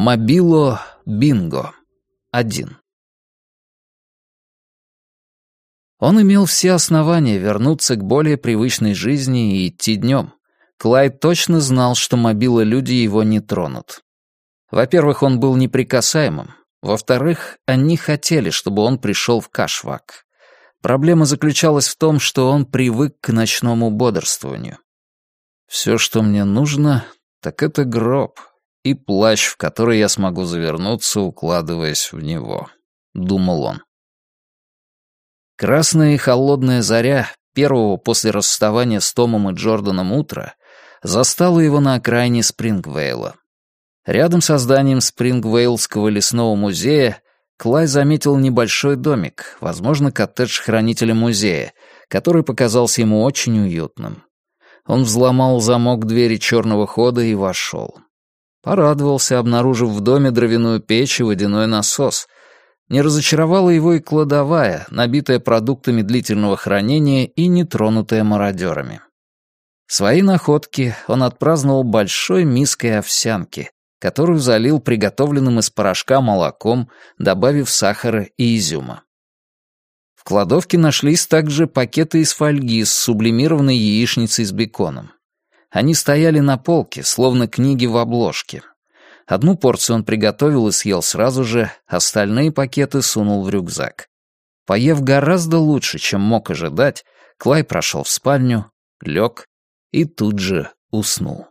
Мобило Бинго. Один. Он имел все основания вернуться к более привычной жизни и идти днем. Клайд точно знал, что мобила люди его не тронут. Во-первых, он был неприкасаемым. Во-вторых, они хотели, чтобы он пришел в Кашвак. Проблема заключалась в том, что он привык к ночному бодрствованию. «Все, что мне нужно, так это гроб и плащ, в который я смогу завернуться, укладываясь в него», — думал он. Красная и холодная заря первого после расставания с Томом и Джорданом утра застала его на окраине Спрингвейла. Рядом со зданием Спрингвейлского лесного музея Клай заметил небольшой домик, возможно, коттедж хранителя музея, который показался ему очень уютным. Он взломал замок двери черного хода и вошел. Порадовался, обнаружив в доме дровяную печь и водяной насос. Не разочаровала его и кладовая, набитая продуктами длительного хранения и нетронутая мародерами. Свои находки он отпраздновал большой миской овсянки, которую залил приготовленным из порошка молоком, добавив сахара и изюма. В кладовке нашлись также пакеты из фольги с сублимированной яичницей с беконом. Они стояли на полке, словно книги в обложке. Одну порцию он приготовил и съел сразу же, остальные пакеты сунул в рюкзак. Поев гораздо лучше, чем мог ожидать, Клай прошел в спальню, лег и тут же уснул.